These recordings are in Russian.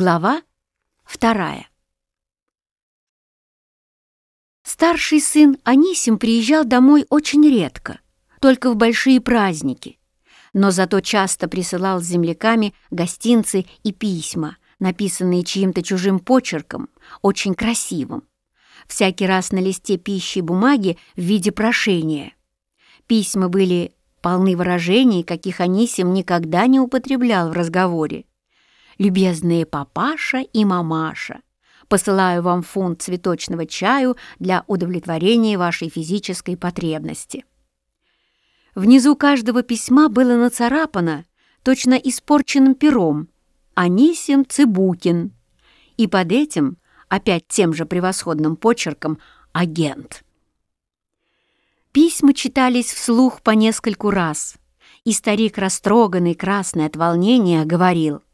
Глава вторая. Старший сын Анисим приезжал домой очень редко, только в большие праздники, но зато часто присылал с земляками гостинцы и письма, написанные чьим-то чужим почерком, очень красивым, всякий раз на листе пищи и бумаги в виде прошения. Письма были полны выражений, каких Анисим никогда не употреблял в разговоре любезные папаша и мамаша, посылаю вам фунт цветочного чаю для удовлетворения вашей физической потребности. Внизу каждого письма было нацарапано, точно испорченным пером, Анисим Цыбукин, и под этим, опять тем же превосходным почерком, агент. Письма читались вслух по нескольку раз, и старик, растроганный, красный от волнения, говорил —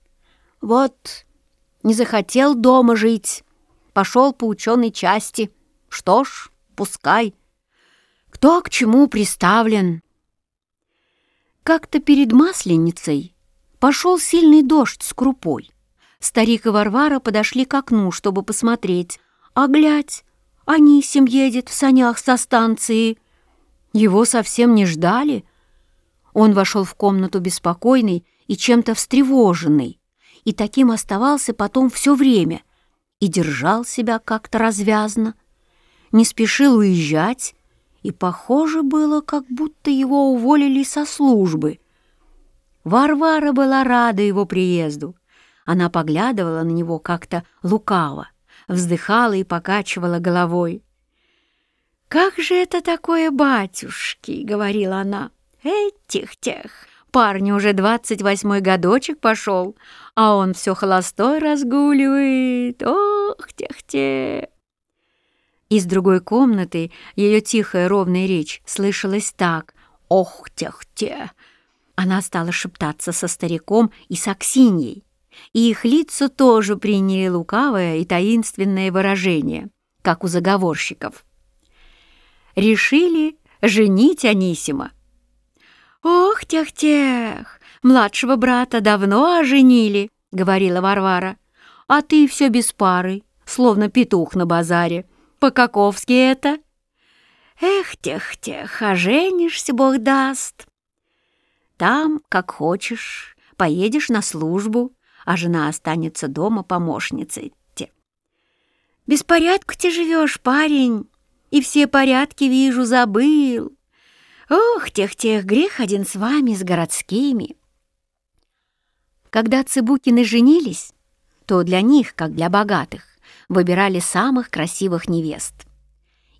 вот, не захотел дома жить, пошел по ученой части. Что ж, пускай. Кто к чему приставлен. Как-то перед Масленицей пошел сильный дождь с крупой. Старик и Варвара подошли к окну, чтобы посмотреть. А глядь, Анисим едет в санях со станции. Его совсем не ждали. Он вошел в комнату беспокойный и чем-то встревоженный и таким оставался потом все время, и держал себя как-то развязно, не спешил уезжать, и похоже было, как будто его уволили со службы. Варвара была рада его приезду. Она поглядывала на него как-то лукаво, вздыхала и покачивала головой. «Как же это такое, батюшки?» — говорила она. «Этих-тех! Парню уже двадцать восьмой годочек пошел, а он все холостой разгуливает. Ох, тех-те!» Из другой комнаты ее тихая ровная речь слышалась так. «Ох, тех-те!» Она стала шептаться со стариком и с Аксиньей, и их лица тоже приняли лукавое и таинственное выражение, как у заговорщиков. Решили женить Анисима. «Ох, тех-тех, младшего брата давно оженили», — говорила Варвара. «А ты все без пары, словно петух на базаре. По-каковски это?» «Эх, тех-тех, оженишься, Бог даст». «Там, как хочешь, поедешь на службу, а жена останется дома помощницей». Те. «Беспорядку ты живешь, парень, и все порядки, вижу, забыл». Ох, тех-тех, грех один с вами, с городскими. Когда Цыбукины женились, то для них, как для богатых, выбирали самых красивых невест.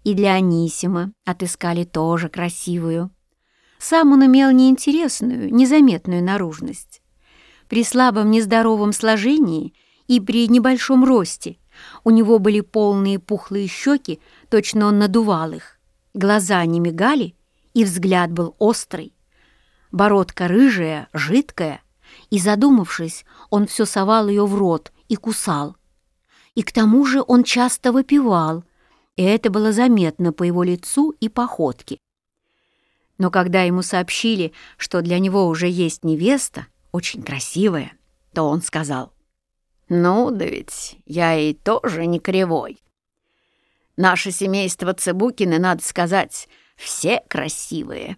И для Анисима отыскали тоже красивую. Сам он имел неинтересную, незаметную наружность. При слабом нездоровом сложении и при небольшом росте у него были полные пухлые щеки, точно он надувал их. Глаза не мигали, и взгляд был острый. Бородка рыжая, жидкая, и, задумавшись, он все совал ее в рот и кусал. И к тому же он часто выпивал, и это было заметно по его лицу и походке. Но когда ему сообщили, что для него уже есть невеста, очень красивая, то он сказал, «Ну, да ведь я и тоже не кривой. Наше семейство Цыбукины, надо сказать, все красивые.